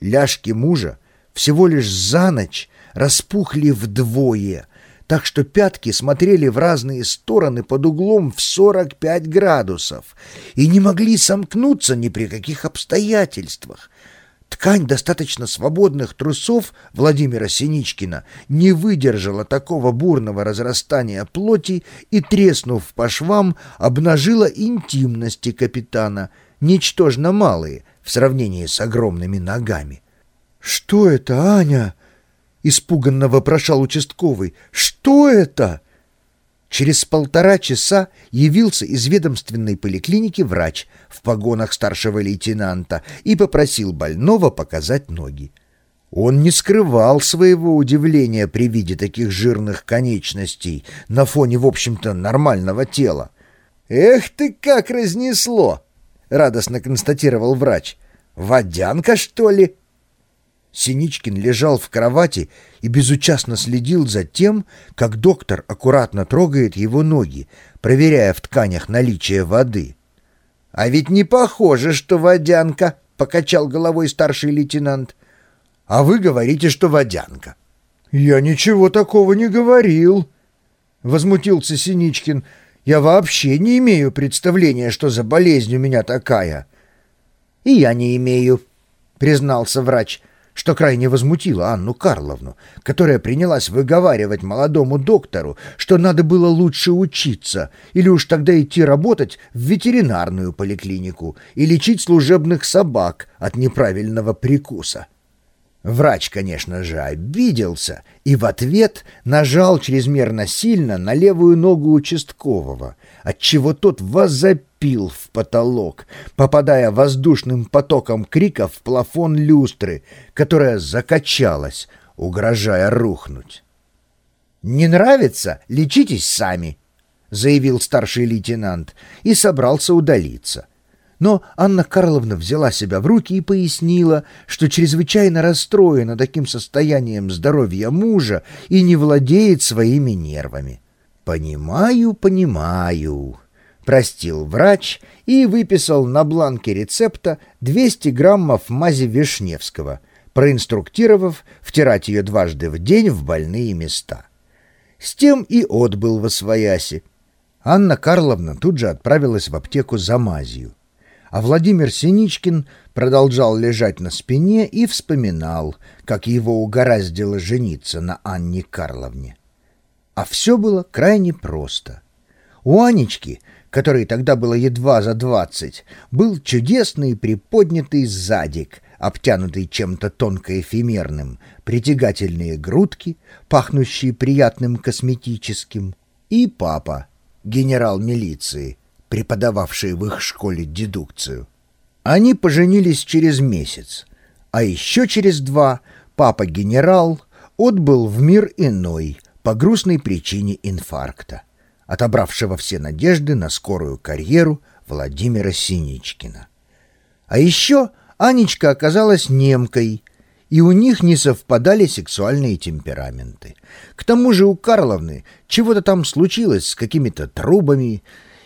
Ляжки мужа всего лишь за ночь распухли вдвое, так что пятки смотрели в разные стороны под углом в 45 градусов и не могли сомкнуться ни при каких обстоятельствах. Ткань достаточно свободных трусов Владимира Синичкина не выдержала такого бурного разрастания плоти и, треснув по швам, обнажила интимности капитана, ничтожно малые в сравнении с огромными ногами. «Что это, Аня?» — испуганно вопрошал участковый. «Что это?» Через полтора часа явился из ведомственной поликлиники врач в погонах старшего лейтенанта и попросил больного показать ноги. Он не скрывал своего удивления при виде таких жирных конечностей на фоне, в общем-то, нормального тела. «Эх ты, как разнесло!» — радостно констатировал врач. «Водянка, что ли?» Синичкин лежал в кровати и безучастно следил за тем, как доктор аккуратно трогает его ноги, проверяя в тканях наличие воды. «А ведь не похоже, что водянка», — покачал головой старший лейтенант. «А вы говорите, что водянка». «Я ничего такого не говорил», — возмутился Синичкин. «Я вообще не имею представления, что за болезнь у меня такая». «И я не имею», — признался врач что крайне возмутило Анну Карловну, которая принялась выговаривать молодому доктору, что надо было лучше учиться, или уж тогда идти работать в ветеринарную поликлинику и лечить служебных собак от неправильного прикуса. Врач, конечно же, обиделся и в ответ нажал чрезмерно сильно на левую ногу участкового, отчего тот возопил в потолок, попадая воздушным потоком крика в плафон люстры, которая закачалась, угрожая рухнуть. «Не нравится? Лечитесь сами», — заявил старший лейтенант и собрался удалиться. Но Анна Карловна взяла себя в руки и пояснила, что чрезвычайно расстроена таким состоянием здоровья мужа и не владеет своими нервами. «Понимаю, понимаю», — простил врач и выписал на бланке рецепта 200 граммов мази Вишневского, проинструктировав втирать ее дважды в день в больные места. С тем и отбыл во свояси. Анна Карловна тут же отправилась в аптеку за мазью. А Владимир Синичкин продолжал лежать на спине и вспоминал, как его угораздило жениться на Анне Карловне. А все было крайне просто. У Анечки, которой тогда было едва за двадцать, был чудесный приподнятый задик, обтянутый чем-то тонко эфемерным, притягательные грудки, пахнущие приятным косметическим, и папа, генерал милиции, преподававший в их школе дедукцию. Они поженились через месяц, а еще через два папа-генерал отбыл в мир иной — по грустной причине инфаркта, отобравшего все надежды на скорую карьеру Владимира Синичкина. А еще Анечка оказалась немкой, и у них не совпадали сексуальные темпераменты. К тому же у Карловны чего-то там случилось с какими-то трубами,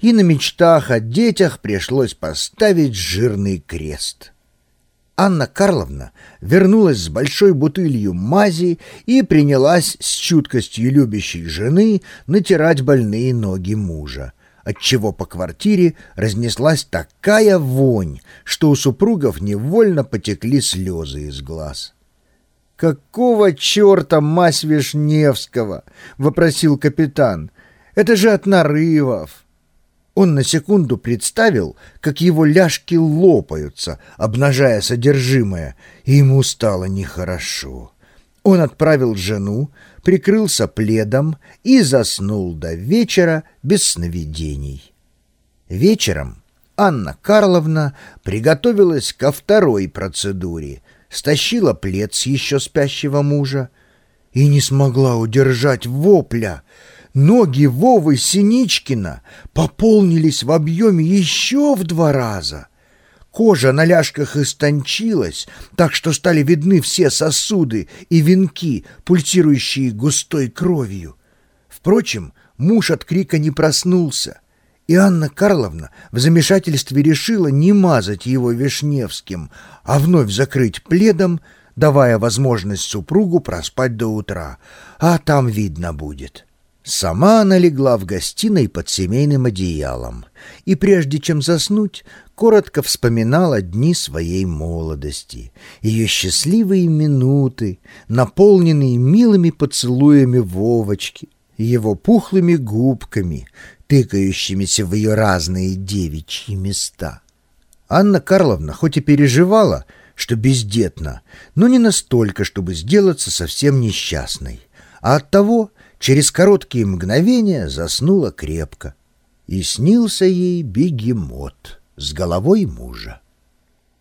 и на мечтах о детях пришлось поставить жирный крест. Анна Карловна вернулась с большой бутылью мази и принялась с чуткостью любящей жены натирать больные ноги мужа, отчего по квартире разнеслась такая вонь, что у супругов невольно потекли слезы из глаз. «Какого черта мазь Вишневского?» — вопросил капитан. «Это же от нарывов!» Он на секунду представил, как его ляжки лопаются, обнажая содержимое, и ему стало нехорошо. Он отправил жену, прикрылся пледом и заснул до вечера без сновидений. Вечером Анна Карловна приготовилась ко второй процедуре, стащила плед с еще спящего мужа и не смогла удержать вопля — Ноги Вовы Синичкина пополнились в объеме еще в два раза. Кожа на ляжках истончилась, так что стали видны все сосуды и венки, пульсирующие густой кровью. Впрочем, муж от крика не проснулся, И Анна Карловна в замешательстве решила не мазать его вишневским, а вновь закрыть пледом, давая возможность супругу проспать до утра, а там видно будет. Сама она легла в гостиной под семейным одеялом и, прежде чем заснуть, коротко вспоминала дни своей молодости, ее счастливые минуты, наполненные милыми поцелуями Вовочки, его пухлыми губками, тыкающимися в ее разные девичьи места. Анна Карловна хоть и переживала, что бездетна, но не настолько, чтобы сделаться совсем несчастной, а оттого через короткие мгновения заснула крепко. И снился ей бегемот с головой мужа.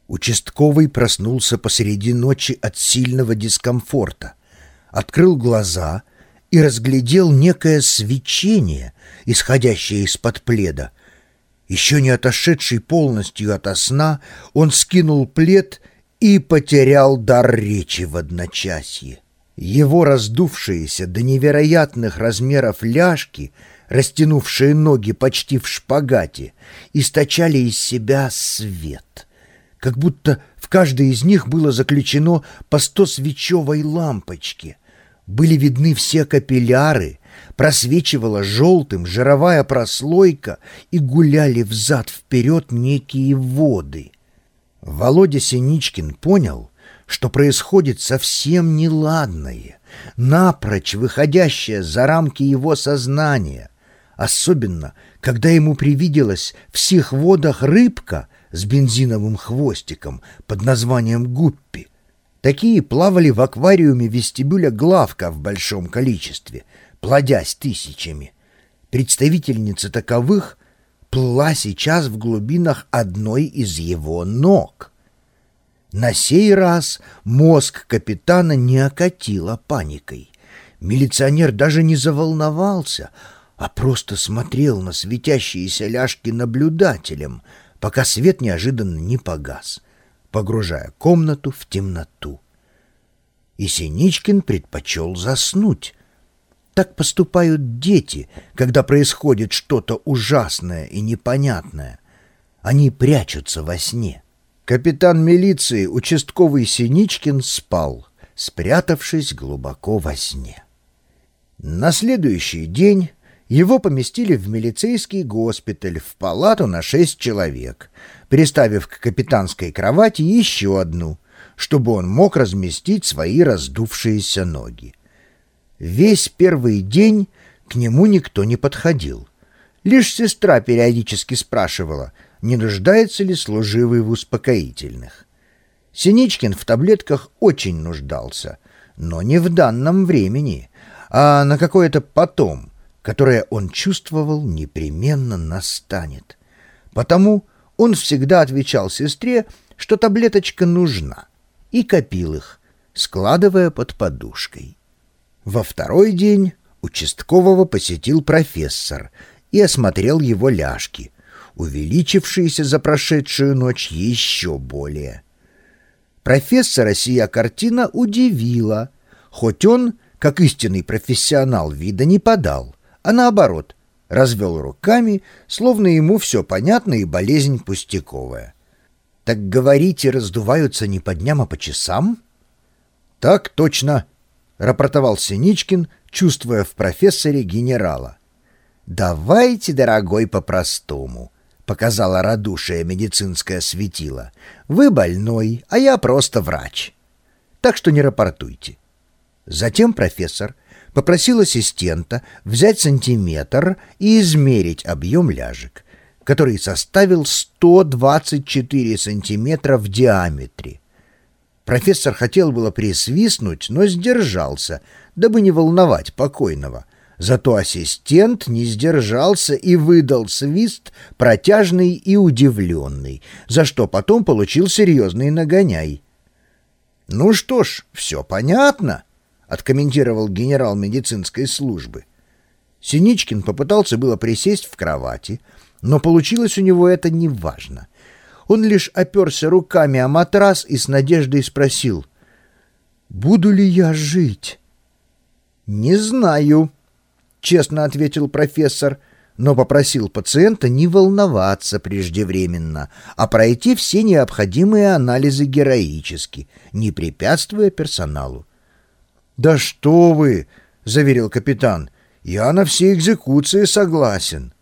Участковый проснулся посреди ночи от сильного дискомфорта, открыл глаза и разглядел некое свечение, исходящее из-под пледа. Еще не отошедший полностью ото сна, он скинул плед и потерял дар речи в одночасье. Его раздувшиеся до невероятных размеров ляжки, растянувшие ноги почти в шпагате, источали из себя свет, как будто в каждой из них было заключено по сто свечевой лампочки. Были видны все капилляры, просвечивала желтым жировая прослойка и гуляли взад-вперед некие воды. Володя Синичкин понял — что происходит совсем неладное, напрочь выходящее за рамки его сознания, особенно, когда ему привиделась в всех водах рыбка с бензиновым хвостиком под названием гуппи. Такие плавали в аквариуме вестибюля Главка в большом количестве, плодясь тысячами. Представительница таковых плыла сейчас в глубинах одной из его ног — на сей раз мозг капитана не окатило паникой. Милиционер даже не заволновался, а просто смотрел на светящиеся ляжки наблюдателем, пока свет неожиданно не погас, погружая комнату в темноту. И Синичкин предпочел заснуть. Так поступают дети, когда происходит что-то ужасное и непонятное. Они прячутся во сне. Капитан милиции, участковый Синичкин, спал, спрятавшись глубоко во сне. На следующий день его поместили в милицейский госпиталь в палату на шесть человек, приставив к капитанской кровати еще одну, чтобы он мог разместить свои раздувшиеся ноги. Весь первый день к нему никто не подходил. Лишь сестра периодически спрашивала — не нуждается ли служивый в успокоительных. Синичкин в таблетках очень нуждался, но не в данном времени, а на какое-то потом, которое он чувствовал непременно настанет. Потому он всегда отвечал сестре, что таблеточка нужна, и копил их, складывая под подушкой. Во второй день участкового посетил профессор и осмотрел его ляжки, увеличившиеся за прошедшую ночь еще более. Профессора сия картина удивила, хоть он, как истинный профессионал, вида не подал, а наоборот, развел руками, словно ему все понятно и болезнь пустяковая. «Так говорите, раздуваются не по дням, а по часам?» «Так точно», — рапортовал Синичкин, чувствуя в профессоре генерала. «Давайте, дорогой, по-простому. — показала радушие медицинское светило. «Вы больной, а я просто врач. Так что не рапортуйте». Затем профессор попросил ассистента взять сантиметр и измерить объем ляжек, который составил 124 сантиметра в диаметре. Профессор хотел было присвистнуть, но сдержался, дабы не волновать покойного — Зато ассистент не сдержался и выдал свист протяжный и удивленный, за что потом получил серьезный нагоняй. «Ну что ж, все понятно», — откомментировал генерал медицинской службы. Синичкин попытался было присесть в кровати, но получилось у него это неважно. Он лишь оперся руками о матрас и с надеждой спросил, «Буду ли я жить?» «Не знаю», честно ответил профессор. но попросил пациента не волноваться преждевременно, а пройти все необходимые анализы героически, не препятствуя персоналу. «Да что вы!» — заверил капитан. «Я на все экзекуции согласен».